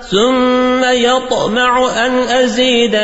ثم يطمع أن أزيد